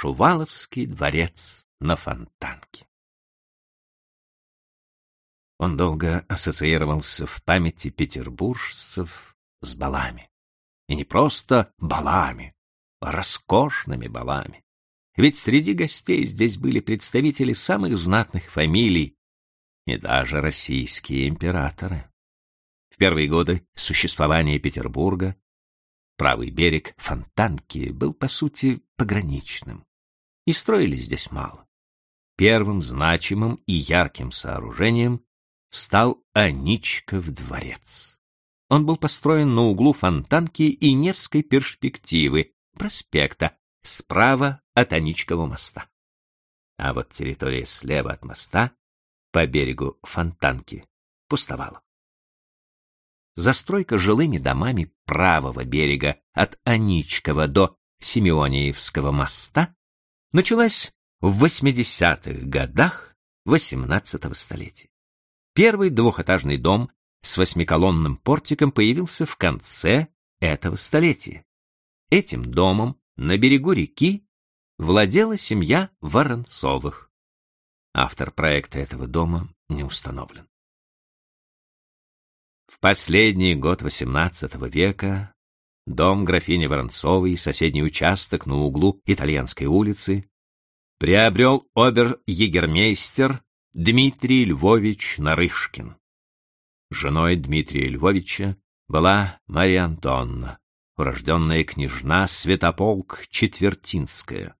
Шуваловский дворец на Фонтанке. Он долго ассоциировался в памяти петербуржцев с балами. И не просто балами, а роскошными балами. Ведь среди гостей здесь были представители самых знатных фамилий и даже российские императоры. В первые годы существования Петербурга правый берег Фонтанки был, по сути, пограничным. И строили здесь мало. Первым значимым и ярким сооружением стал Аничков дворец. Он был построен на углу Фонтанки и Невской перспективы, проспекта, справа от Аничкова моста. А вот территория слева от моста, по берегу Фонтанки, пустовала. Застройка жилыми домами правого берега от Аничкова до Симеониевского моста началась в 80-х годах XVIII столетия. Первый двухэтажный дом с восьмиколонным портиком появился в конце этого столетия. Этим домом на берегу реки владела семья Воронцовых. Автор проекта этого дома не установлен. В последний год XVIII века дом графини Воронцовой соседний участок на углу Итальянской улицы приобрел обер-егермейстер Дмитрий Львович Нарышкин. Женой Дмитрия Львовича была Мария Антонна, урожденная княжна Святополк Четвертинская.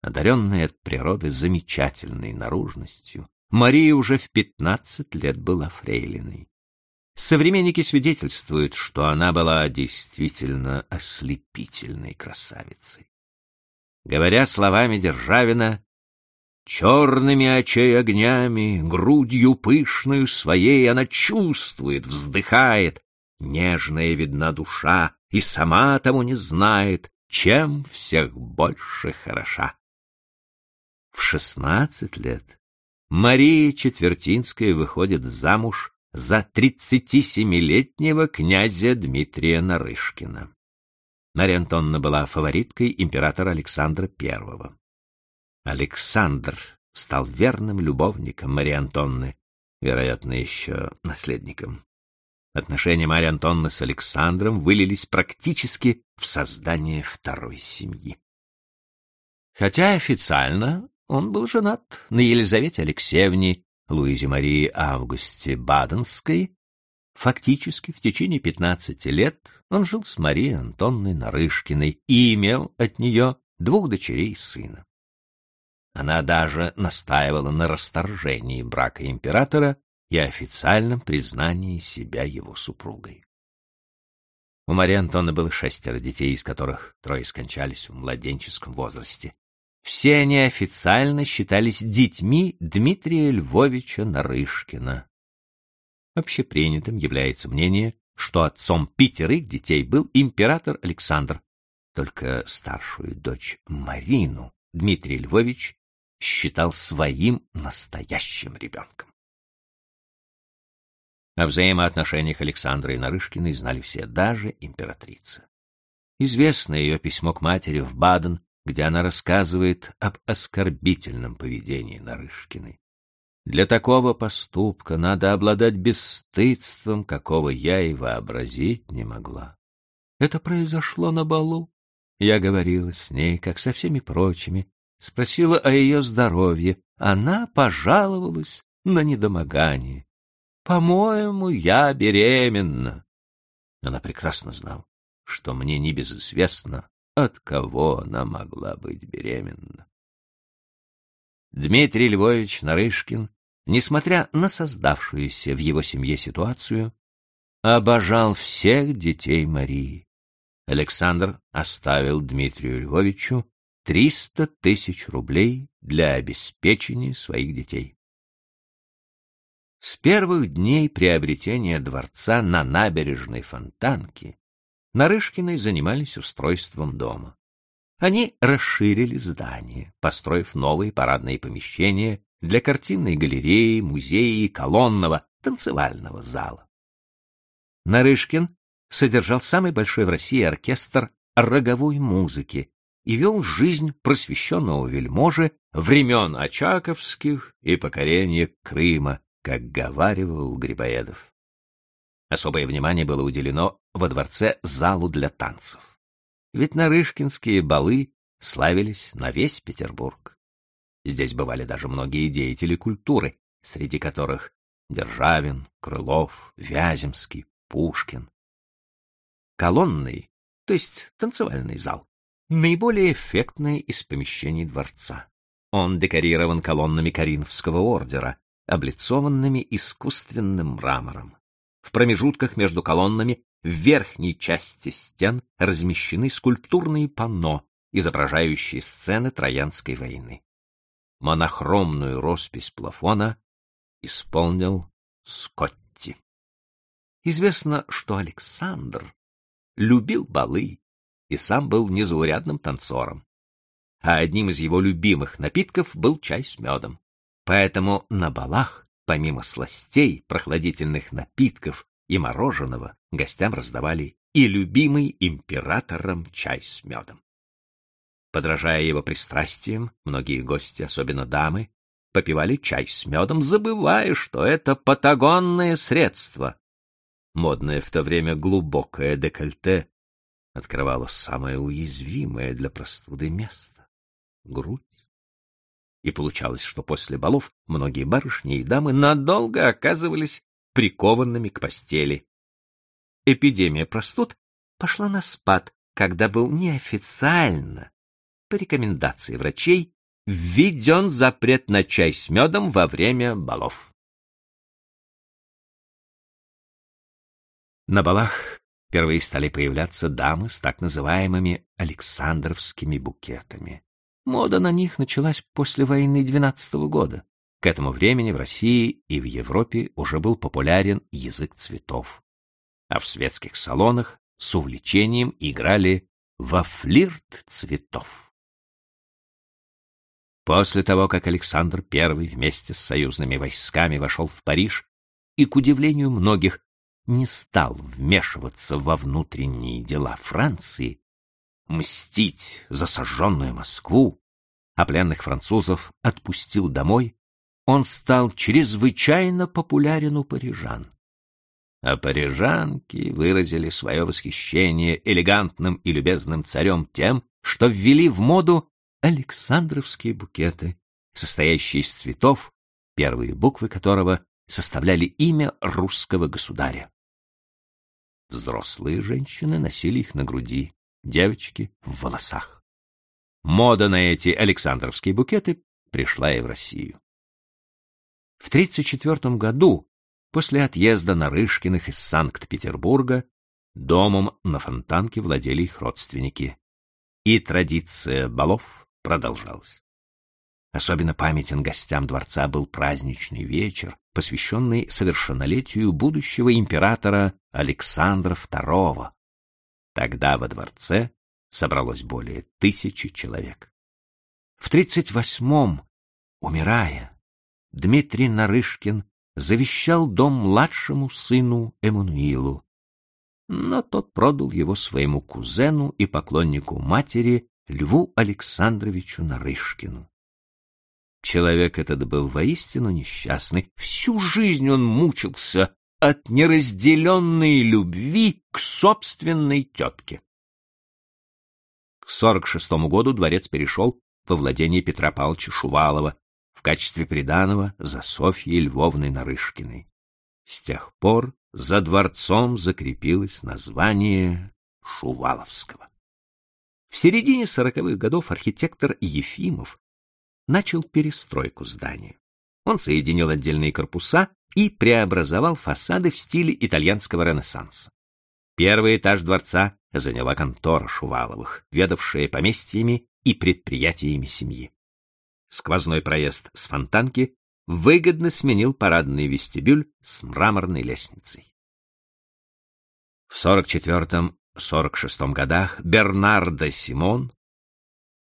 Одаренная от природы замечательной наружностью, Мария уже в пятнадцать лет была фрейлиной. Современники свидетельствуют, что она была действительно ослепительной красавицей. Говоря словами Державина, Черными очей огнями, грудью пышную своей она чувствует, вздыхает. Нежная видна душа, и сама тому не знает, чем всех больше хороша. В шестнадцать лет Мария Четвертинская выходит замуж за тридцатисемилетнего князя Дмитрия Нарышкина. Марья Антонна была фавориткой императора Александра I. Александр стал верным любовником Марии Антонны, вероятно, еще наследником. Отношения Марии Антонны с Александром вылились практически в создание второй семьи. Хотя официально он был женат на Елизавете Алексеевне Луизе Марии Августе Баденской, фактически в течение пятнадцати лет он жил с Марией Антонной Нарышкиной и имел от нее двух дочерей и сына. Она даже настаивала на расторжении брака императора и официальном признании себя его супругой. У Марии Антоны было шестеро детей, из которых трое скончались в младенческом возрасте. Все они официально считались детьми Дмитрия Львовича Нарышкина. Общепринятым является мнение, что отцом пятерых детей был император Александр. Только старшую дочь Марину Дмитрий Львович считал своим настоящим ребенком. О взаимоотношениях Александра и Нарышкиной знали все, даже императрица. Известно ее письмо к матери в Баден, где она рассказывает об оскорбительном поведении Нарышкиной. Для такого поступка надо обладать бесстыдством, какого я и вообразить не могла. Это произошло на балу. Я говорила с ней, как со всеми прочими, спросила о ее здоровье. Она пожаловалась на недомогание. «По-моему, я беременна». Она прекрасно знала, что мне небезызвестно, от кого она могла быть беременна. Дмитрий Львович Нарышкин, несмотря на создавшуюся в его семье ситуацию, обожал всех детей Марии. Александр оставил Дмитрию Львовичу 300 тысяч рублей для обеспечения своих детей. С первых дней приобретения дворца на набережной Фонтанки Нарышкины занимались устройством дома. Они расширили здание, построив новые парадные помещения для картинной галереи, музея и колонного танцевального зала. Нарышкин содержал самый большой в России оркестр роговой музыки, и вел жизнь просвещенного вельможи времен Очаковских и покорения Крыма, как говаривал Грибоедов. Особое внимание было уделено во дворце залу для танцев. Ведь нарышкинские балы славились на весь Петербург. Здесь бывали даже многие деятели культуры, среди которых Державин, Крылов, Вяземский, Пушкин. Колонный, то есть танцевальный зал, наиболее эффектный из помещений дворца. Он декорирован колоннами Каринфского ордера, облицованными искусственным мрамором. В промежутках между колоннами в верхней части стен размещены скульптурные панно, изображающие сцены Троянской войны. Монохромную роспись плафона исполнил Скотти. Известно, что Александр любил балы и сам был незаурядным танцором. А одним из его любимых напитков был чай с медом. Поэтому на балах, помимо сластей, прохладительных напитков и мороженого, гостям раздавали и любимый императором чай с медом. Подражая его пристрастиям, многие гости, особенно дамы, попивали чай с медом, забывая, что это патагонное средство. Модное в то время глубокое декольте открывало самое уязвимое для простуды место — грудь. И получалось, что после балов многие барышни и дамы надолго оказывались прикованными к постели. Эпидемия простуд пошла на спад, когда был неофициально, по рекомендации врачей, введен запрет на чай с медом во время балов. На балах впервые стали появляться дамы с так называемыми Александровскими букетами. Мода на них началась после войны 12 -го года. К этому времени в России и в Европе уже был популярен язык цветов. А в светских салонах с увлечением играли во флирт цветов. После того, как Александр I вместе с союзными войсками вошел в Париж и, к удивлению многих, не стал вмешиваться во внутренние дела Франции, мстить за сожженную Москву, а пленных французов отпустил домой, он стал чрезвычайно популярен у парижан. А парижанки выразили свое восхищение элегантным и любезным царем тем, что ввели в моду Александровские букеты, состоящие из цветов, первые буквы которого составляли имя русского государя. Взрослые женщины носили их на груди, девочки — в волосах. Мода на эти Александровские букеты пришла и в Россию. В 1934 году, после отъезда Нарышкиных из Санкт-Петербурга, домом на Фонтанке владели их родственники. И традиция балов продолжалось. Особенно памятен гостям дворца был праздничный вечер, посвященный совершеннолетию будущего императора Александра II. Тогда во дворце собралось более тысячи человек. В 38-м, умирая, Дмитрий Нарышкин завещал дом младшему сыну Эммануилу, но тот продал его своему кузену и поклоннику матери Льву Александровичу Нарышкину. Человек этот был воистину несчастный. Всю жизнь он мучился от неразделенной любви к собственной тетке. К 46 году дворец перешел во владение Петра Павловича Шувалова в качестве приданого за Софьей Львовной Нарышкиной. С тех пор за дворцом закрепилось название Шуваловского. В середине сороковых годов архитектор Ефимов начал перестройку здания. Он соединил отдельные корпуса и преобразовал фасады в стиле итальянского ренессанса. Первый этаж дворца заняла контора Шуваловых, ведавшая поместьями и предприятиями семьи. Сквозной проезд с фонтанки выгодно сменил парадный вестибюль с мраморной лестницей. В 44-м 46 годах Бернардо Симон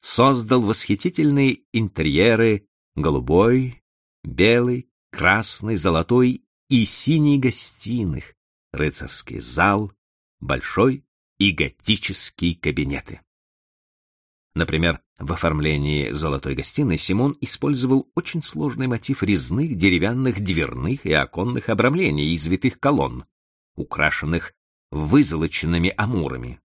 создал восхитительные интерьеры голубой, белый, красный, золотой и синий гостиных, рыцарский зал, большой и готические кабинеты. Например, в оформлении «Золотой гостиной» Симон использовал очень сложный мотив резных деревянных дверных и оконных обрамлений из витых колонн, украшенных вызолоченными амурами.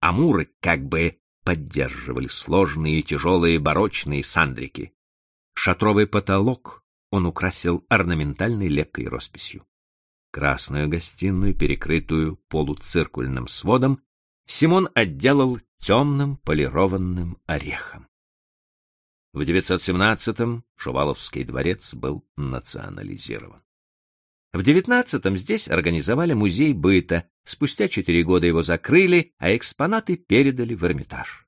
Амуры как бы поддерживали сложные и тяжелые барочные сандрики. Шатровый потолок он украсил орнаментальной лепкой росписью. Красную гостиную, перекрытую полуциркульным сводом, Симон отделал темным полированным орехом. В 917-м Шуваловский дворец был национализирован. В 19-м здесь организовали музей быта, спустя четыре года его закрыли, а экспонаты передали в Эрмитаж.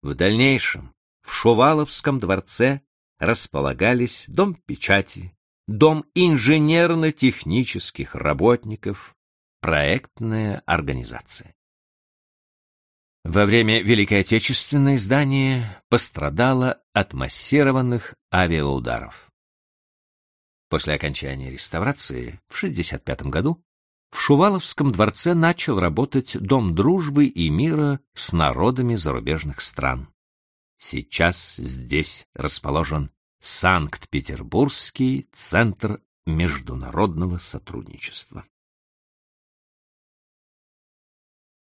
В дальнейшем в Шуваловском дворце располагались дом печати, дом инженерно-технических работников, проектная организация. Во время Великой Отечественной здание пострадало от массированных авиаударов. После окончания реставрации в 1965 году в Шуваловском дворце начал работать Дом дружбы и мира с народами зарубежных стран. Сейчас здесь расположен Санкт-Петербургский центр международного сотрудничества.